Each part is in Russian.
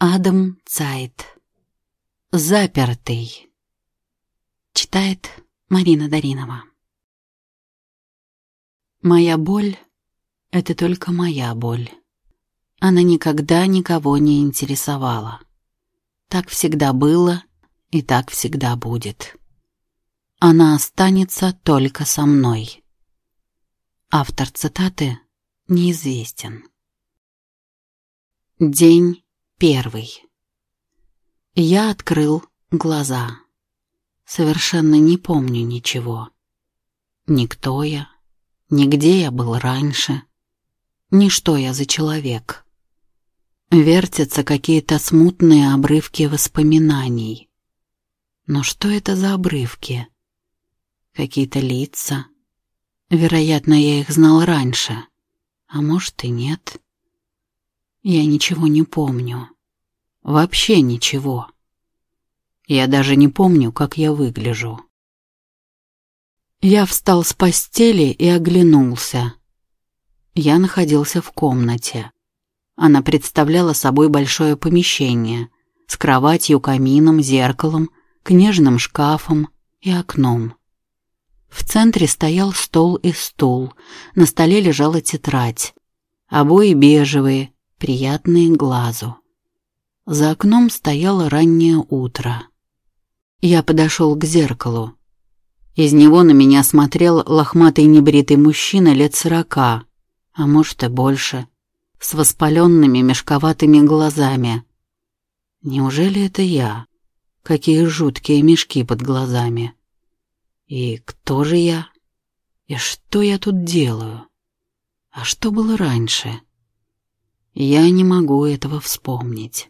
Адам Цайт. Запертый. Читает Марина Даринова. Моя боль — это только моя боль. Она никогда никого не интересовала. Так всегда было и так всегда будет. Она останется только со мной. Автор цитаты неизвестен. День Первый. Я открыл глаза. Совершенно не помню ничего. Никто я, нигде я был раньше, ни что я за человек. Вертятся какие-то смутные обрывки воспоминаний. Но что это за обрывки? Какие-то лица. Вероятно, я их знал раньше, а может и нет. Я ничего не помню. Вообще ничего. Я даже не помню, как я выгляжу. Я встал с постели и оглянулся. Я находился в комнате. Она представляла собой большое помещение с кроватью, камином, зеркалом, книжным шкафом и окном. В центре стоял стол и стул, на столе лежала тетрадь. Обои бежевые, приятные глазу. За окном стояло раннее утро. Я подошел к зеркалу. Из него на меня смотрел лохматый небритый мужчина лет сорока, а может и больше, с воспаленными мешковатыми глазами. Неужели это я? Какие жуткие мешки под глазами. И кто же я? И что я тут делаю? А что было раньше? Я не могу этого вспомнить.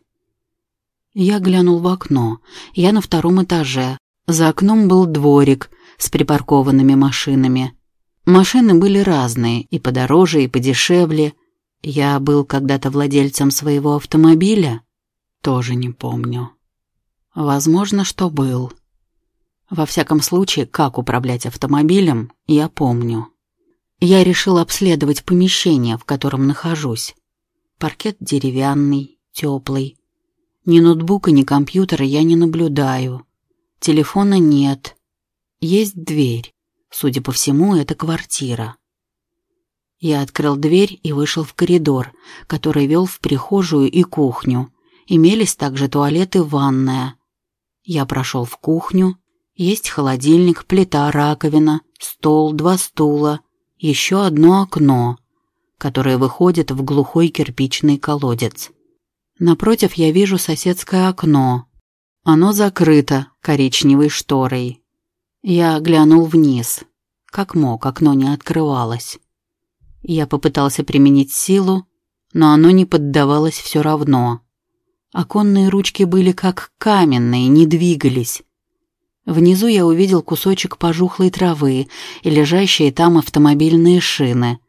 Я глянул в окно. Я на втором этаже. За окном был дворик с припаркованными машинами. Машины были разные, и подороже, и подешевле. Я был когда-то владельцем своего автомобиля? Тоже не помню. Возможно, что был. Во всяком случае, как управлять автомобилем, я помню. Я решил обследовать помещение, в котором нахожусь. Паркет деревянный, теплый. Ни ноутбука, ни компьютера я не наблюдаю. Телефона нет. Есть дверь. Судя по всему, это квартира. Я открыл дверь и вышел в коридор, который вел в прихожую и кухню. Имелись также туалет и ванная. Я прошел в кухню. Есть холодильник, плита, раковина, стол, два стула, еще одно окно — которая выходит в глухой кирпичный колодец. Напротив я вижу соседское окно. Оно закрыто коричневой шторой. Я глянул вниз. Как мог, окно не открывалось. Я попытался применить силу, но оно не поддавалось все равно. Оконные ручки были как каменные, не двигались. Внизу я увидел кусочек пожухлой травы и лежащие там автомобильные шины —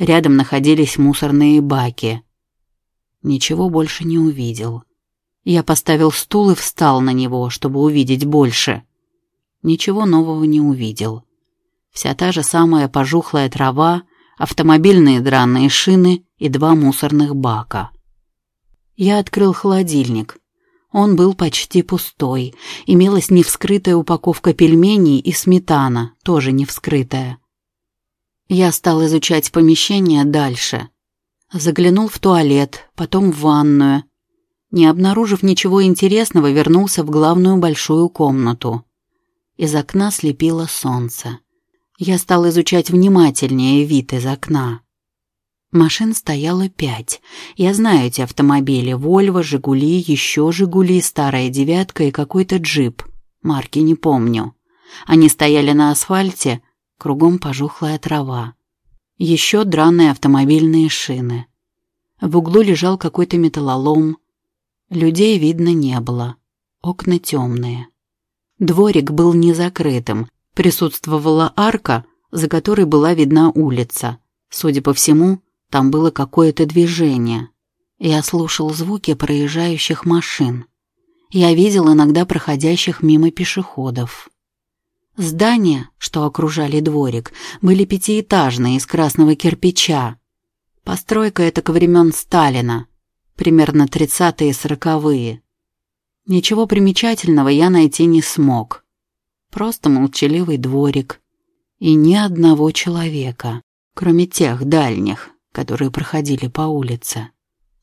Рядом находились мусорные баки. Ничего больше не увидел. Я поставил стул и встал на него, чтобы увидеть больше. Ничего нового не увидел. Вся та же самая пожухлая трава, автомобильные драные шины и два мусорных бака. Я открыл холодильник. Он был почти пустой. Имелась невскрытая упаковка пельменей и сметана, тоже невскрытая. Я стал изучать помещение дальше. Заглянул в туалет, потом в ванную. Не обнаружив ничего интересного, вернулся в главную большую комнату. Из окна слепило солнце. Я стал изучать внимательнее вид из окна. Машин стояло пять. Я знаю эти автомобили. Вольво, Жигули, еще Жигули, старая девятка и какой-то джип. Марки не помню. Они стояли на асфальте, кругом пожухлая трава. Еще драные автомобильные шины. В углу лежал какой-то металлолом. Людей видно не было. Окна темные. Дворик был не закрытым. Присутствовала арка, за которой была видна улица. Судя по всему, там было какое-то движение. Я слушал звуки проезжающих машин. Я видел иногда проходящих мимо пешеходов. Здания, что окружали дворик, были пятиэтажные из красного кирпича. Постройка эта ко времен Сталина. примерно тридцатые сороковые. Ничего примечательного я найти не смог. Просто молчаливый дворик. И ни одного человека, кроме тех дальних, которые проходили по улице.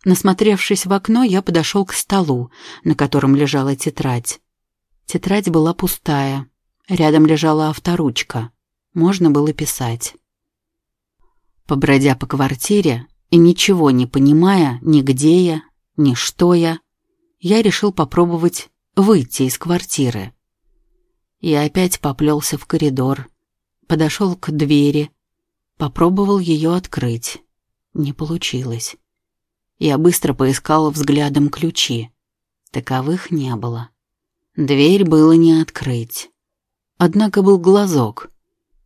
Насмотревшись в окно, я подошел к столу, на котором лежала тетрадь. Тетрадь была пустая. Рядом лежала авторучка. Можно было писать. Побродя по квартире и ничего не понимая ни где я, ни что я, я решил попробовать выйти из квартиры. Я опять поплелся в коридор, подошел к двери, попробовал ее открыть. Не получилось. Я быстро поискал взглядом ключи. Таковых не было. Дверь было не открыть. Однако был глазок.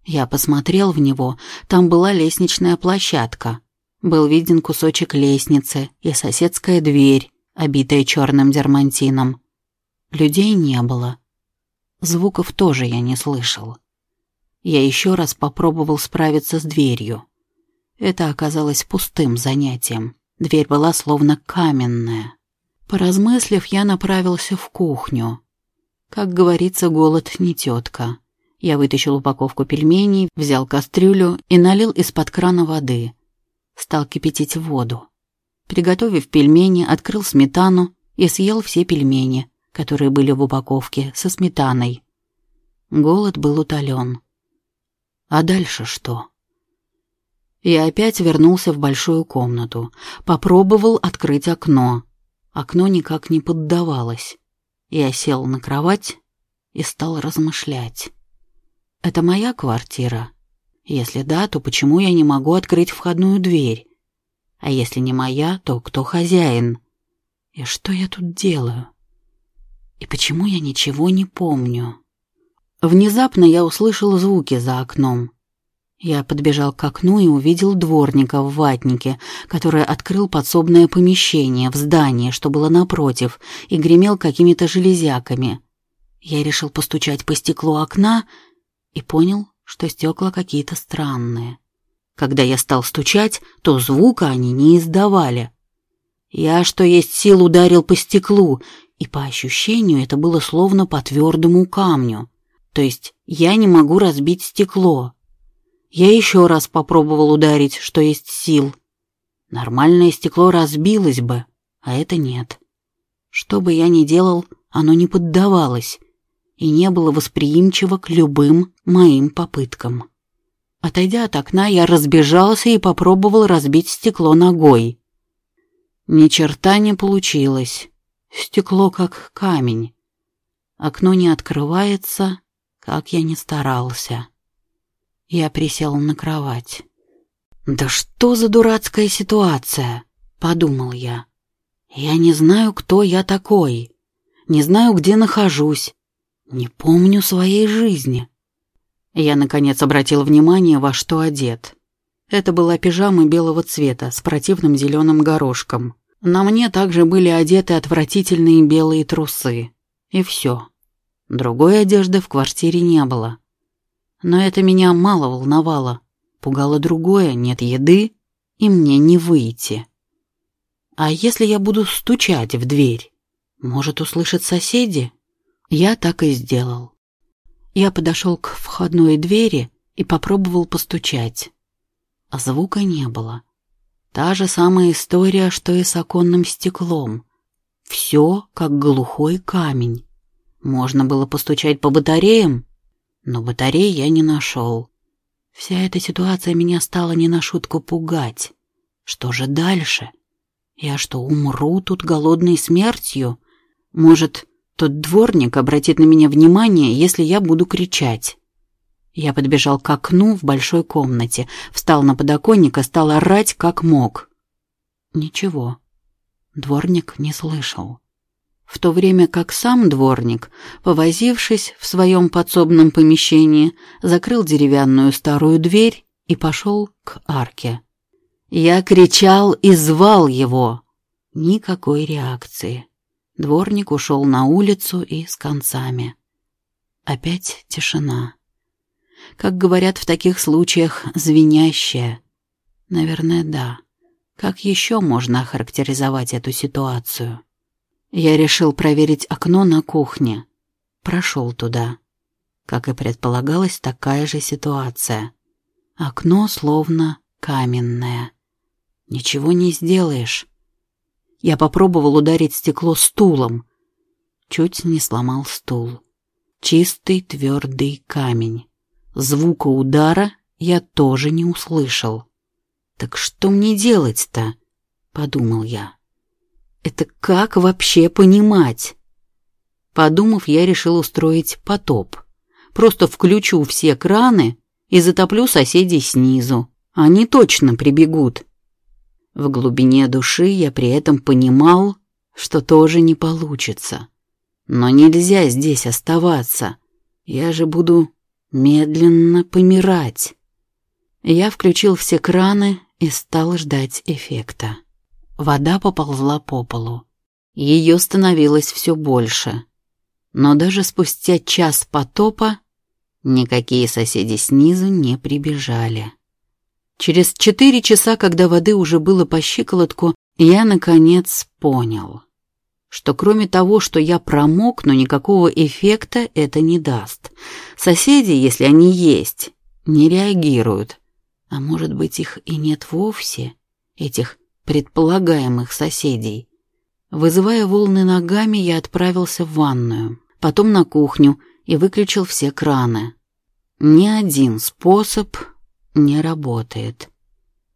Я посмотрел в него, там была лестничная площадка. Был виден кусочек лестницы и соседская дверь, обитая черным дермантином. Людей не было. Звуков тоже я не слышал. Я еще раз попробовал справиться с дверью. Это оказалось пустым занятием. Дверь была словно каменная. Поразмыслив, я направился в кухню. Как говорится, голод не тетка. Я вытащил упаковку пельменей, взял кастрюлю и налил из-под крана воды. Стал кипятить воду. Приготовив пельмени, открыл сметану и съел все пельмени, которые были в упаковке, со сметаной. Голод был утолен. А дальше что? Я опять вернулся в большую комнату. Попробовал открыть окно. Окно никак не поддавалось. Я сел на кровать и стал размышлять. Это моя квартира? Если да, то почему я не могу открыть входную дверь? А если не моя, то кто хозяин? И что я тут делаю? И почему я ничего не помню? Внезапно я услышал звуки за окном. Я подбежал к окну и увидел дворника в ватнике, который открыл подсобное помещение в здании, что было напротив, и гремел какими-то железяками. Я решил постучать по стеклу окна и понял, что стекла какие-то странные. Когда я стал стучать, то звука они не издавали. Я, что есть сил, ударил по стеклу, и по ощущению это было словно по твердому камню. То есть я не могу разбить стекло. Я еще раз попробовал ударить, что есть сил. Нормальное стекло разбилось бы, а это нет. Что бы я ни делал, оно не поддавалось и не было восприимчиво к любым моим попыткам. Отойдя от окна, я разбежался и попробовал разбить стекло ногой. Ни черта не получилось. Стекло как камень. Окно не открывается, как я ни старался. Я присел на кровать. «Да что за дурацкая ситуация?» — подумал я. «Я не знаю, кто я такой. Не знаю, где нахожусь. Не помню своей жизни». Я, наконец, обратил внимание, во что одет. Это была пижама белого цвета с противным зеленым горошком. На мне также были одеты отвратительные белые трусы. И все. Другой одежды в квартире не было. Но это меня мало волновало. Пугало другое, нет еды, и мне не выйти. А если я буду стучать в дверь? Может, услышат соседи? Я так и сделал. Я подошел к входной двери и попробовал постучать. А звука не было. Та же самая история, что и с оконным стеклом. Все как глухой камень. Можно было постучать по батареям, но батареи я не нашел. Вся эта ситуация меня стала не на шутку пугать. Что же дальше? Я что, умру тут голодной смертью? Может, тот дворник обратит на меня внимание, если я буду кричать? Я подбежал к окну в большой комнате, встал на подоконник и стал орать, как мог. Ничего. Дворник не слышал в то время как сам дворник, повозившись в своем подсобном помещении, закрыл деревянную старую дверь и пошел к арке. Я кричал и звал его. Никакой реакции. Дворник ушел на улицу и с концами. Опять тишина. Как говорят в таких случаях, звенящая. Наверное, да. Как еще можно охарактеризовать эту ситуацию? Я решил проверить окно на кухне. Прошел туда. Как и предполагалось, такая же ситуация. Окно словно каменное. Ничего не сделаешь. Я попробовал ударить стекло стулом. Чуть не сломал стул. Чистый твердый камень. Звука удара я тоже не услышал. «Так что мне делать-то?» — подумал я. «Это как вообще понимать?» Подумав, я решил устроить потоп. Просто включу все краны и затоплю соседей снизу. Они точно прибегут. В глубине души я при этом понимал, что тоже не получится. Но нельзя здесь оставаться. Я же буду медленно помирать. Я включил все краны и стал ждать эффекта. Вода поползла по полу. Ее становилось все больше. Но даже спустя час потопа никакие соседи снизу не прибежали. Через четыре часа, когда воды уже было по щиколотку, я, наконец, понял, что кроме того, что я промокну, никакого эффекта это не даст. Соседи, если они есть, не реагируют. А может быть, их и нет вовсе, этих предполагаемых соседей. Вызывая волны ногами, я отправился в ванную, потом на кухню и выключил все краны. Ни один способ не работает.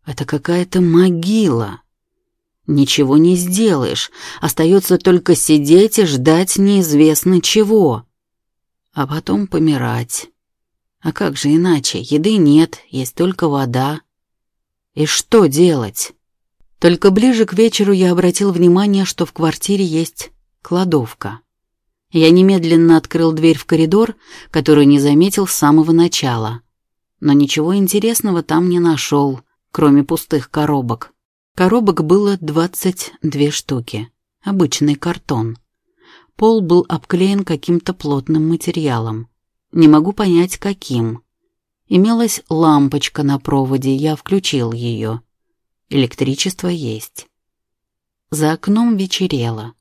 Это какая-то могила. Ничего не сделаешь, остается только сидеть и ждать неизвестно чего. А потом помирать. А как же иначе? Еды нет, есть только вода. И что делать? Только ближе к вечеру я обратил внимание, что в квартире есть кладовка. Я немедленно открыл дверь в коридор, которую не заметил с самого начала. Но ничего интересного там не нашел, кроме пустых коробок. Коробок было двадцать две штуки. Обычный картон. Пол был обклеен каким-то плотным материалом. Не могу понять, каким. Имелась лампочка на проводе, я включил ее. Электричество есть. За окном вечерело.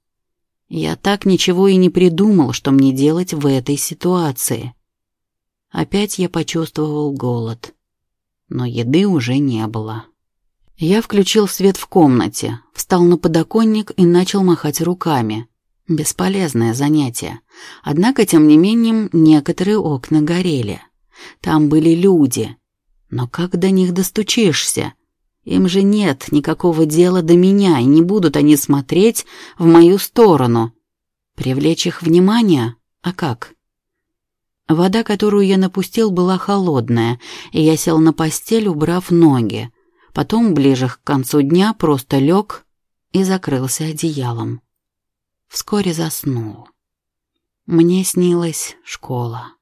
Я так ничего и не придумал, что мне делать в этой ситуации. Опять я почувствовал голод. Но еды уже не было. Я включил свет в комнате, встал на подоконник и начал махать руками. Бесполезное занятие. Однако, тем не менее, некоторые окна горели. Там были люди. Но как до них достучишься? Им же нет никакого дела до меня, и не будут они смотреть в мою сторону. Привлечь их внимание? А как? Вода, которую я напустил, была холодная, и я сел на постель, убрав ноги. Потом, ближе к концу дня, просто лег и закрылся одеялом. Вскоре заснул. Мне снилась школа.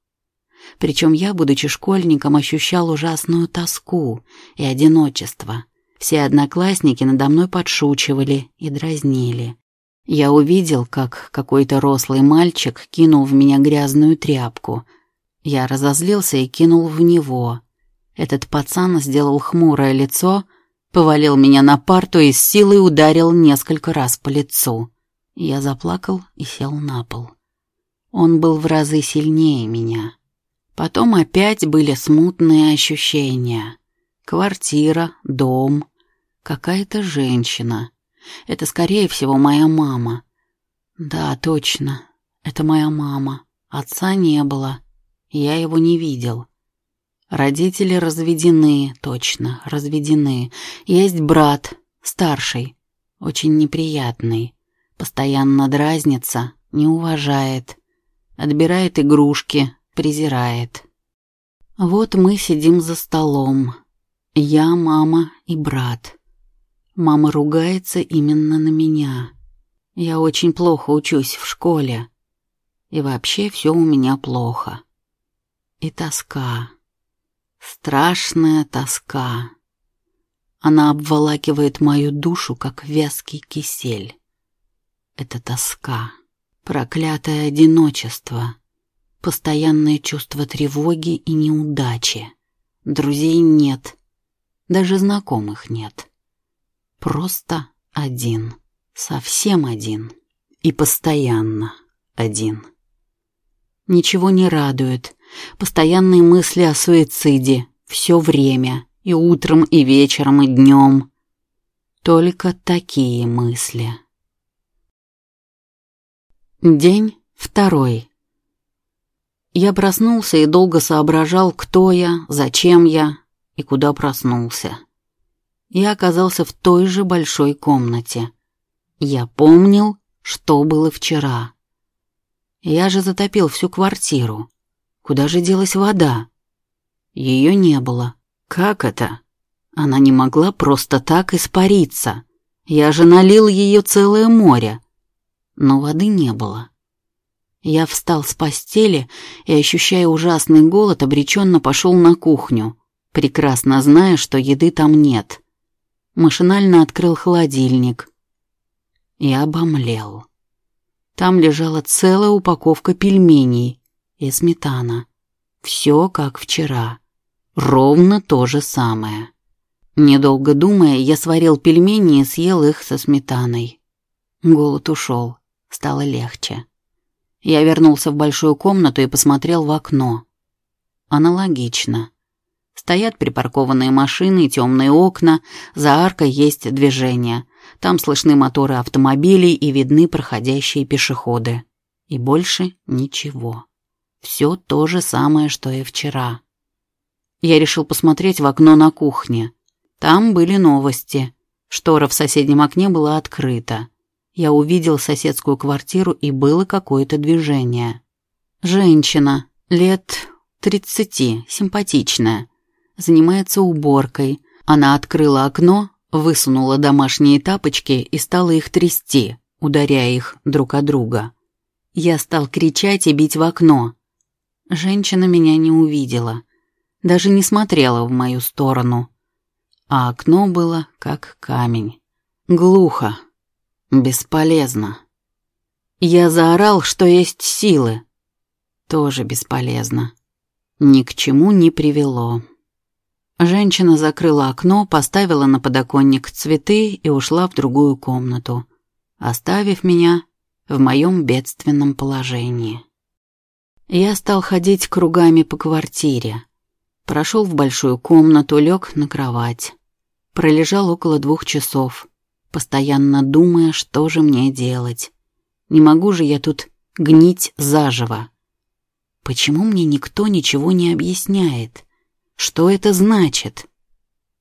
Причем я, будучи школьником, ощущал ужасную тоску и одиночество. Все одноклассники надо мной подшучивали и дразнили. Я увидел, как какой-то рослый мальчик кинул в меня грязную тряпку. Я разозлился и кинул в него. Этот пацан сделал хмурое лицо, повалил меня на парту и с силой ударил несколько раз по лицу. Я заплакал и сел на пол. Он был в разы сильнее меня. Потом опять были смутные ощущения. Квартира, дом, Какая-то женщина. Это, скорее всего, моя мама. Да, точно. Это моя мама. Отца не было. Я его не видел. Родители разведены, точно, разведены. Есть брат, старший, очень неприятный. Постоянно дразнится, не уважает. Отбирает игрушки, презирает. Вот мы сидим за столом. Я, мама и брат. Мама ругается именно на меня. Я очень плохо учусь в школе. И вообще все у меня плохо. И тоска. Страшная тоска. Она обволакивает мою душу, как вязкий кисель. Это тоска. Проклятое одиночество. Постоянное чувство тревоги и неудачи. Друзей нет. Даже знакомых нет. Просто один. Совсем один. И постоянно один. Ничего не радует. Постоянные мысли о суициде. Все время. И утром, и вечером, и днем. Только такие мысли. День второй. Я проснулся и долго соображал, кто я, зачем я и куда проснулся. Я оказался в той же большой комнате. Я помнил, что было вчера. Я же затопил всю квартиру. Куда же делась вода? Ее не было. Как это? Она не могла просто так испариться. Я же налил ее целое море но воды не было. Я встал с постели и, ощущая ужасный голод, обреченно пошел на кухню, прекрасно зная, что еды там нет. Машинально открыл холодильник и обомлел. Там лежала целая упаковка пельменей и сметана. Все как вчера. Ровно то же самое. Недолго думая, я сварил пельмени и съел их со сметаной. Голод ушел. Стало легче. Я вернулся в большую комнату и посмотрел в окно. Аналогично. Стоят припаркованные машины, темные окна, за аркой есть движение. Там слышны моторы автомобилей и видны проходящие пешеходы. И больше ничего. Все то же самое, что и вчера. Я решил посмотреть в окно на кухне. Там были новости. Штора в соседнем окне была открыта я увидел соседскую квартиру и было какое-то движение. Женщина, лет тридцати, симпатичная, занимается уборкой. Она открыла окно, высунула домашние тапочки и стала их трясти, ударяя их друг о друга. Я стал кричать и бить в окно. Женщина меня не увидела, даже не смотрела в мою сторону. А окно было как камень. Глухо, Бесполезно. Я заорал, что есть силы. Тоже бесполезно. Ни к чему не привело. Женщина закрыла окно, поставила на подоконник цветы и ушла в другую комнату, оставив меня в моем бедственном положении. Я стал ходить кругами по квартире. Прошел в большую комнату, лег на кровать. Пролежал около двух часов постоянно думая, что же мне делать. Не могу же я тут гнить заживо. Почему мне никто ничего не объясняет? Что это значит?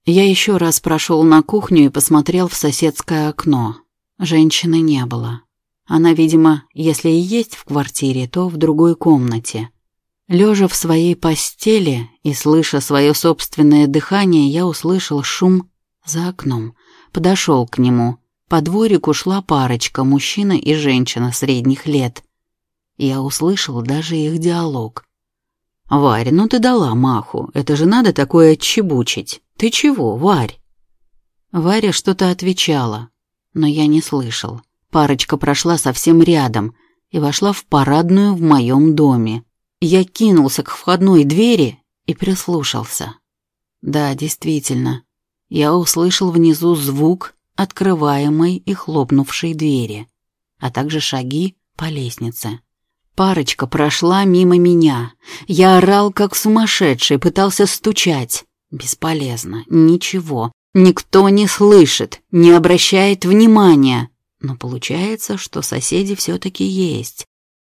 Я еще раз прошел на кухню и посмотрел в соседское окно. Женщины не было. Она, видимо, если и есть в квартире, то в другой комнате. Лежа в своей постели и слыша свое собственное дыхание, я услышал шум за окном подошел к нему. По дворику шла парочка, мужчина и женщина средних лет. Я услышал даже их диалог. «Варь, ну ты дала маху, это же надо такое отчебучить. Ты чего, Варь?» Варя что-то отвечала, но я не слышал. Парочка прошла совсем рядом и вошла в парадную в моем доме. Я кинулся к входной двери и прислушался. Да, действительно, я услышал внизу звук открываемой и хлопнувшей двери, а также шаги по лестнице. Парочка прошла мимо меня. Я орал, как сумасшедший, пытался стучать. Бесполезно, ничего. Никто не слышит, не обращает внимания. Но получается, что соседи все-таки есть.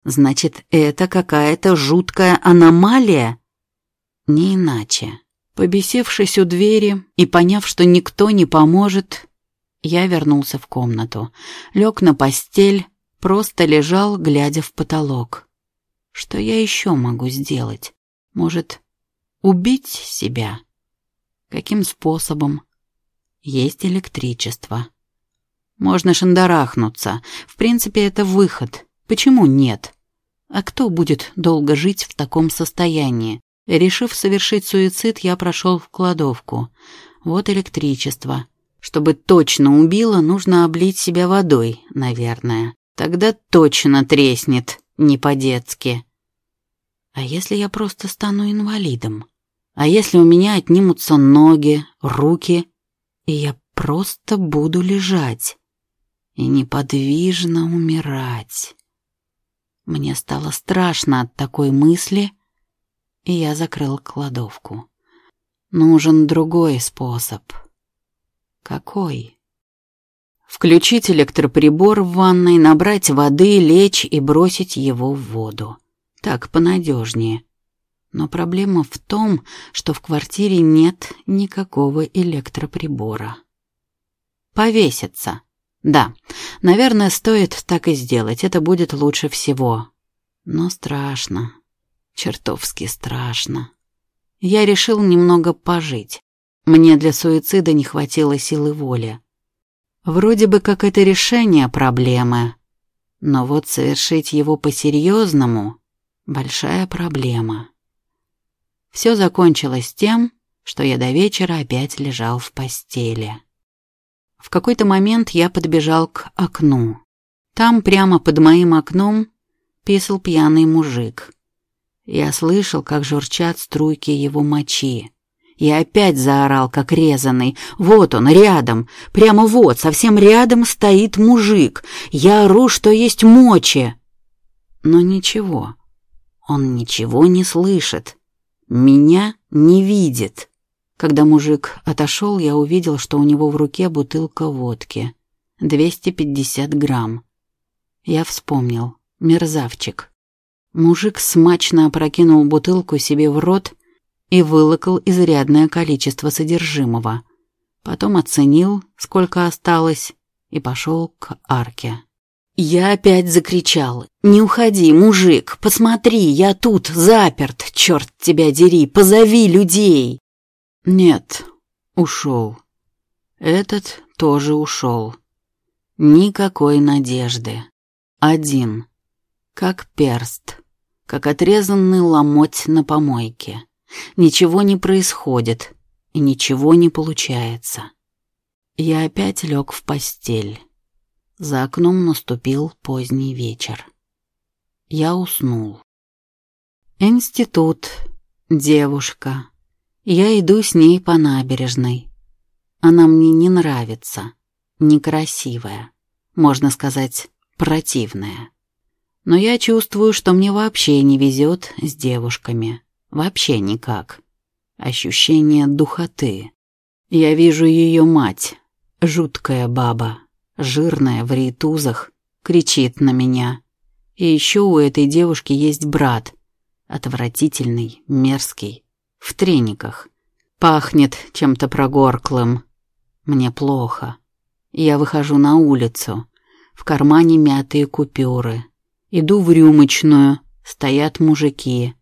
Значит, это какая-то жуткая аномалия? Не иначе. Побесившись у двери и поняв, что никто не поможет, я вернулся в комнату, лег на постель, просто лежал, глядя в потолок. Что я еще могу сделать? Может, убить себя? Каким способом? Есть электричество. Можно шандарахнуться. В принципе, это выход. Почему нет? А кто будет долго жить в таком состоянии? Решив совершить суицид, я прошел в кладовку. Вот электричество. Чтобы точно убило, нужно облить себя водой, наверное. Тогда точно треснет, не по-детски. А если я просто стану инвалидом? А если у меня отнимутся ноги, руки, и я просто буду лежать и неподвижно умирать. Мне стало страшно от такой мысли, и я закрыл кладовку. Нужен другой способ. Какой? Включить электроприбор в ванной, набрать воды, лечь и бросить его в воду. Так понадежнее. Но проблема в том, что в квартире нет никакого электроприбора. Повеситься. Да, наверное, стоит так и сделать, это будет лучше всего. Но страшно, чертовски страшно. Я решил немного пожить. Мне для суицида не хватило силы воли. Вроде бы как это решение проблемы, но вот совершить его по-серьезному — большая проблема. Все закончилось тем, что я до вечера опять лежал в постели. В какой-то момент я подбежал к окну. Там, прямо под моим окном, писал пьяный мужик. Я слышал, как журчат струйки его мочи. Я опять заорал, как резанный. Вот он, рядом, прямо вот, совсем рядом стоит мужик. Я ору, что есть мочи. Но ничего, он ничего не слышит. Меня не видит. Когда мужик отошел, я увидел, что у него в руке бутылка водки. 250 грамм. Я вспомнил. Мерзавчик. Мужик смачно опрокинул бутылку себе в рот и вылокал изрядное количество содержимого. Потом оценил, сколько осталось, и пошел к арке. Я опять закричал. «Не уходи, мужик! Посмотри, я тут, заперт! Черт тебя дери! Позови людей!» Нет, ушел. Этот тоже ушел. Никакой надежды. Один. Как перст. Как отрезанный ломоть на помойке. Ничего не происходит. И ничего не получается. Я опять лег в постель. За окном наступил поздний вечер. Я уснул. Институт. Девушка я иду с ней по набережной. Она мне не нравится, некрасивая, можно сказать, противная. Но я чувствую, что мне вообще не везет с девушками. Вообще никак. Ощущение духоты. Я вижу ее мать, жуткая баба, жирная в рейтузах, кричит на меня. И еще у этой девушки есть брат, отвратительный, мерзкий, в трениках. Пахнет чем-то прогорклым. Мне плохо. Я выхожу на улицу. В кармане мятые купюры. Иду в рюмочную. Стоят мужики.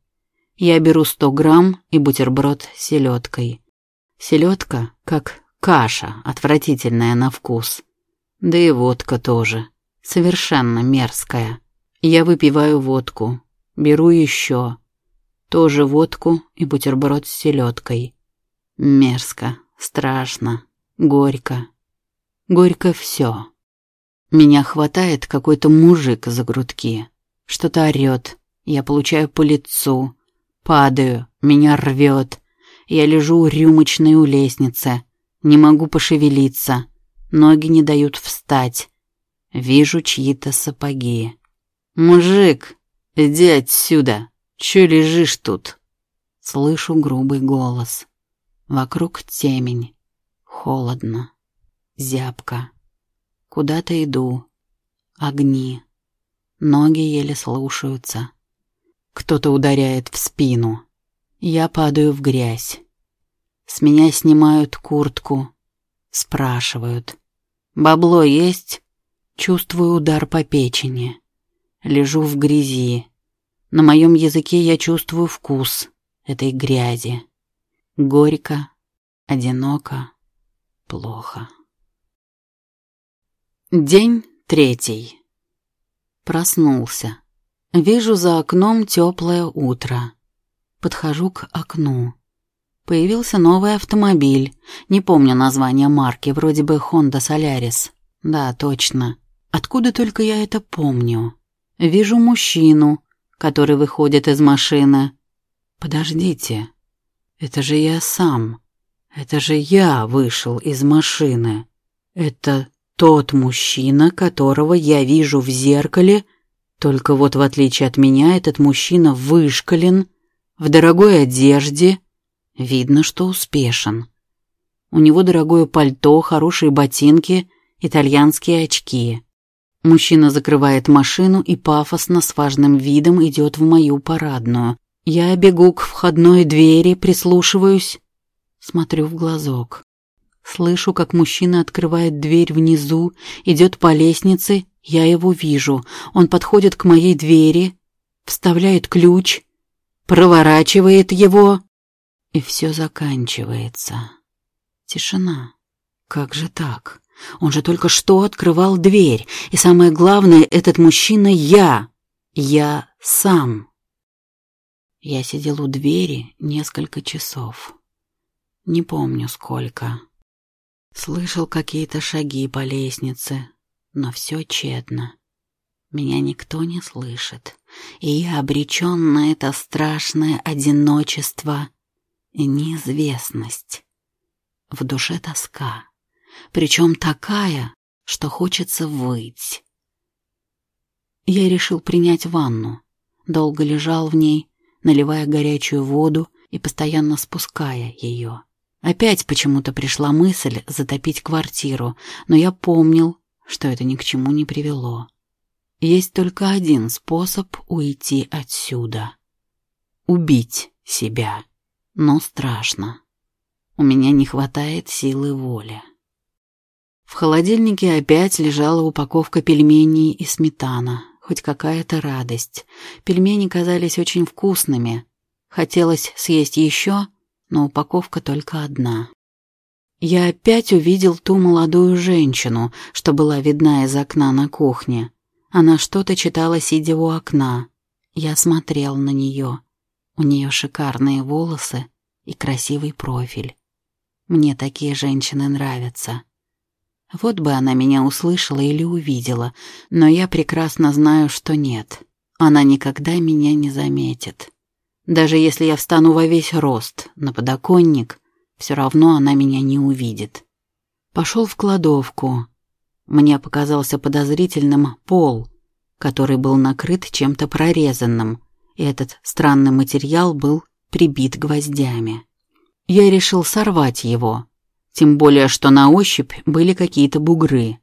Я беру сто грамм и бутерброд с селедкой. Селедка как каша, отвратительная на вкус. Да и водка тоже. Совершенно мерзкая. Я выпиваю водку. Беру еще. Тоже водку и бутерброд с селедкой. Мерзко, страшно, горько. Горько все. Меня хватает какой-то мужик за грудки. Что-то орет. Я получаю по лицу. Падаю, меня рвет. Я лежу рюмочной у лестницы. Не могу пошевелиться. Ноги не дают встать. Вижу чьи-то сапоги. «Мужик, иди отсюда!» Че лежишь тут?» Слышу грубый голос. Вокруг темень. Холодно. Зябко. Куда-то иду. Огни. Ноги еле слушаются. Кто-то ударяет в спину. Я падаю в грязь. С меня снимают куртку. Спрашивают. «Бабло есть?» Чувствую удар по печени. Лежу в грязи. На моем языке я чувствую вкус этой грязи. Горько, одиноко, плохо. День третий. Проснулся. Вижу за окном теплое утро. Подхожу к окну. Появился новый автомобиль. Не помню название марки, вроде бы Honda Solaris. Да, точно. Откуда только я это помню? Вижу мужчину, который выходит из машины. «Подождите, это же я сам. Это же я вышел из машины. Это тот мужчина, которого я вижу в зеркале, только вот в отличие от меня этот мужчина вышкален, в дорогой одежде, видно, что успешен. У него дорогое пальто, хорошие ботинки, итальянские очки. Мужчина закрывает машину и пафосно с важным видом идет в мою парадную. Я бегу к входной двери, прислушиваюсь, смотрю в глазок. Слышу, как мужчина открывает дверь внизу, идет по лестнице, я его вижу. Он подходит к моей двери, вставляет ключ, проворачивает его, и все заканчивается. Тишина. Как же так? Он же только что открывал дверь, и самое главное, этот мужчина я. Я сам. Я сидел у двери несколько часов. Не помню сколько. Слышал какие-то шаги по лестнице, но все тщетно. Меня никто не слышит, и я обречен на это страшное одиночество и неизвестность. В душе тоска, причем такая, что хочется выть. Я решил принять ванну, долго лежал в ней, наливая горячую воду и постоянно спуская ее. Опять почему-то пришла мысль затопить квартиру, но я помнил, что это ни к чему не привело. Есть только один способ уйти отсюда. Убить себя. Но страшно. У меня не хватает силы воли. В холодильнике опять лежала упаковка пельменей и сметана. Хоть какая-то радость. Пельмени казались очень вкусными. Хотелось съесть еще, но упаковка только одна. Я опять увидел ту молодую женщину, что была видна из окна на кухне. Она что-то читала, сидя у окна. Я смотрел на нее. У нее шикарные волосы и красивый профиль. Мне такие женщины нравятся. Вот бы она меня услышала или увидела, но я прекрасно знаю, что нет. Она никогда меня не заметит. Даже если я встану во весь рост на подоконник, все равно она меня не увидит. Пошел в кладовку. Мне показался подозрительным пол, который был накрыт чем-то прорезанным, и этот странный материал был прибит гвоздями. Я решил сорвать его, тем более, что на ощупь были какие-то бугры.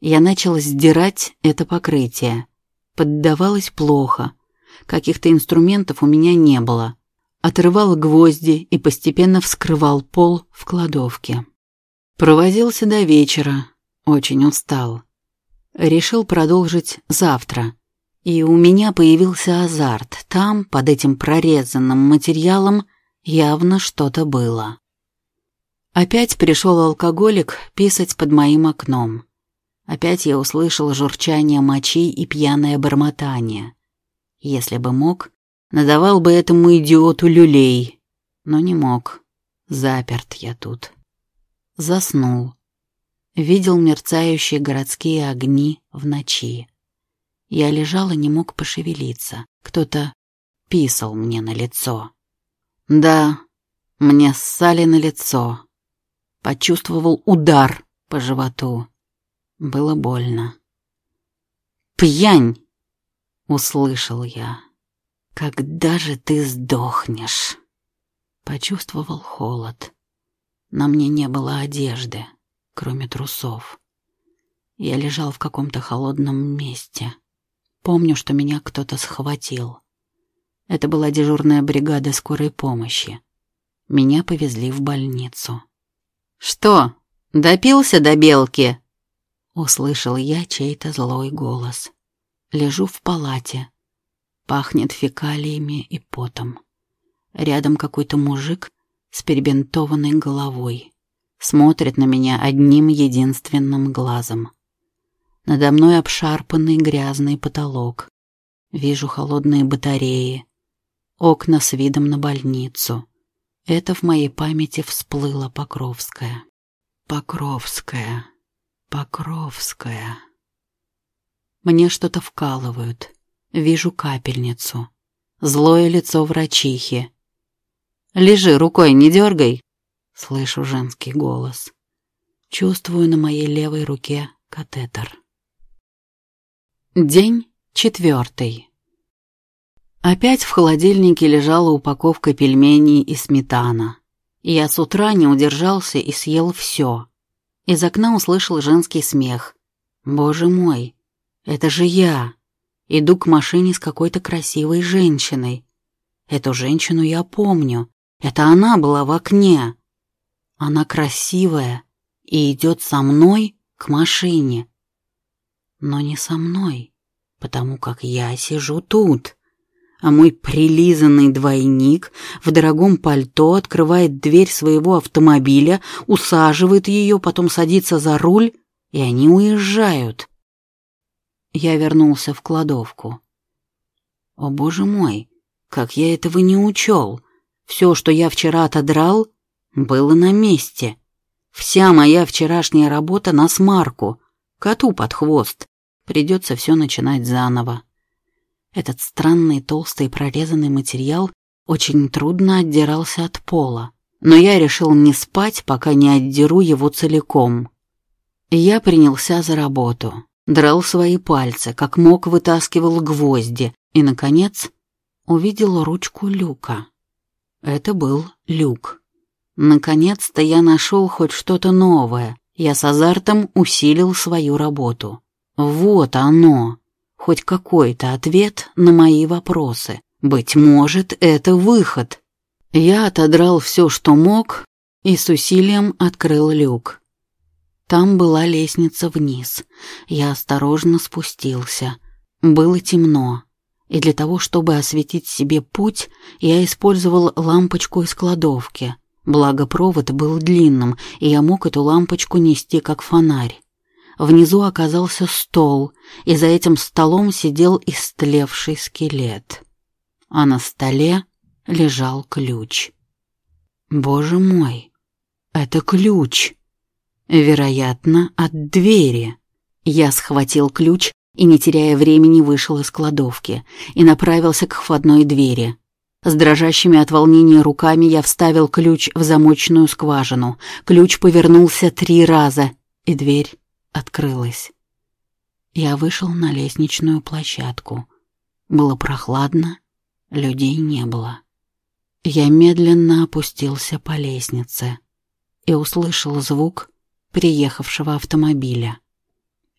Я начал сдирать это покрытие. Поддавалось плохо — Каких-то инструментов у меня не было. Отрывал гвозди и постепенно вскрывал пол в кладовке. Провозился до вечера, очень устал. Решил продолжить завтра. И у меня появился азарт. Там, под этим прорезанным материалом, явно что-то было. Опять пришел алкоголик писать под моим окном. Опять я услышал журчание мочи и пьяное бормотание. Если бы мог, надавал бы этому идиоту люлей. Но не мог. Заперт я тут. Заснул. Видел мерцающие городские огни в ночи. Я лежал и не мог пошевелиться. Кто-то писал мне на лицо. Да, мне ссали на лицо. Почувствовал удар по животу. Было больно. «Пьянь!» Услышал я. «Когда же ты сдохнешь?» Почувствовал холод. На мне не было одежды, кроме трусов. Я лежал в каком-то холодном месте. Помню, что меня кто-то схватил. Это была дежурная бригада скорой помощи. Меня повезли в больницу. «Что, допился до белки?» Услышал я чей-то злой голос. Лежу в палате. Пахнет фекалиями и потом. Рядом какой-то мужик с перебинтованной головой. Смотрит на меня одним единственным глазом. Надо мной обшарпанный грязный потолок. Вижу холодные батареи. Окна с видом на больницу. Это в моей памяти всплыла Покровская. Покровская. Покровская. Мне что-то вкалывают. Вижу капельницу. Злое лицо врачихи. «Лежи, рукой не дергай!» Слышу женский голос. Чувствую на моей левой руке катетер. День четвертый. Опять в холодильнике лежала упаковка пельменей и сметана. Я с утра не удержался и съел все. Из окна услышал женский смех. Боже мой, это же я. Иду к машине с какой-то красивой женщиной. Эту женщину я помню. Это она была в окне. Она красивая и идет со мной к машине. Но не со мной, потому как я сижу тут а мой прилизанный двойник в дорогом пальто открывает дверь своего автомобиля, усаживает ее, потом садится за руль, и они уезжают. Я вернулся в кладовку. О, боже мой, как я этого не учел. Все, что я вчера отодрал, было на месте. Вся моя вчерашняя работа на смарку, коту под хвост. Придется все начинать заново. Этот странный толстый прорезанный материал очень трудно отдирался от пола, но я решил не спать, пока не отдеру его целиком. Я принялся за работу, драл свои пальцы, как мог вытаскивал гвозди и, наконец, увидел ручку люка. Это был люк. Наконец-то я нашел хоть что-то новое. Я с азартом усилил свою работу. Вот оно хоть какой-то ответ на мои вопросы. Быть может, это выход. Я отодрал все, что мог, и с усилием открыл люк. Там была лестница вниз. Я осторожно спустился. Было темно, и для того, чтобы осветить себе путь, я использовал лампочку из кладовки. Благо провод был длинным, и я мог эту лампочку нести как фонарь. Внизу оказался стол, и за этим столом сидел истлевший скелет. А на столе лежал ключ. Боже мой, это ключ. Вероятно, от двери. Я схватил ключ и, не теряя времени, вышел из кладовки и направился к входной двери. С дрожащими от волнения руками я вставил ключ в замочную скважину. Ключ повернулся три раза, и дверь открылась. Я вышел на лестничную площадку. Было прохладно, людей не было. Я медленно опустился по лестнице и услышал звук приехавшего автомобиля.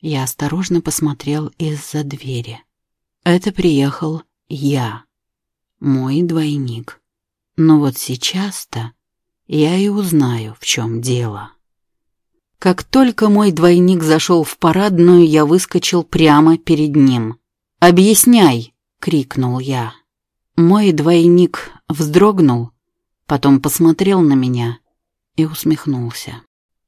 Я осторожно посмотрел из-за двери. Это приехал я, мой двойник. Но вот сейчас-то я и узнаю, в чем дело. Как только мой двойник зашел в парадную, я выскочил прямо перед ним. «Объясняй!» — крикнул я. Мой двойник вздрогнул, потом посмотрел на меня и усмехнулся.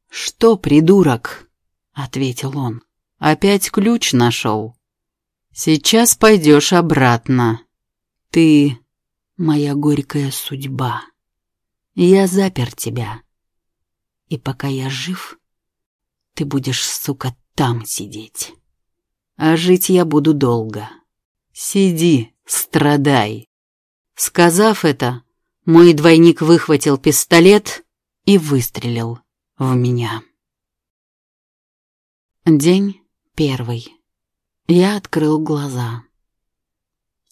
«Что, придурок?» — ответил он. «Опять ключ нашел. Сейчас пойдешь обратно. Ты — моя горькая судьба. Я запер тебя. И пока я жив, ты будешь, сука, там сидеть. А жить я буду долго. Сиди, страдай. Сказав это, мой двойник выхватил пистолет и выстрелил в меня. День первый. Я открыл глаза.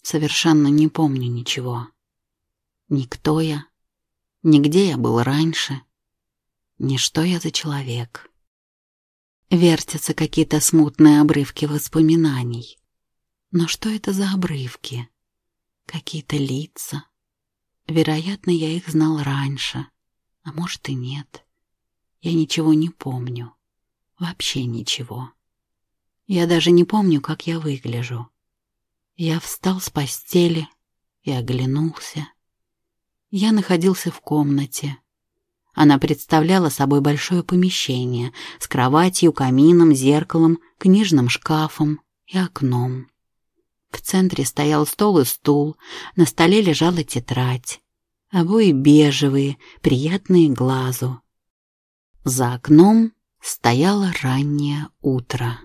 Совершенно не помню ничего. Никто я, нигде я был раньше, ни что я за человек. Вертятся какие-то смутные обрывки воспоминаний. Но что это за обрывки? Какие-то лица. Вероятно, я их знал раньше, а может и нет. Я ничего не помню. Вообще ничего. Я даже не помню, как я выгляжу. Я встал с постели и оглянулся. Я находился в комнате, она представляла собой большое помещение с кроватью, камином, зеркалом, книжным шкафом и окном. В центре стоял стол и стул, на столе лежала тетрадь. Обои бежевые, приятные глазу. За окном стояло раннее утро.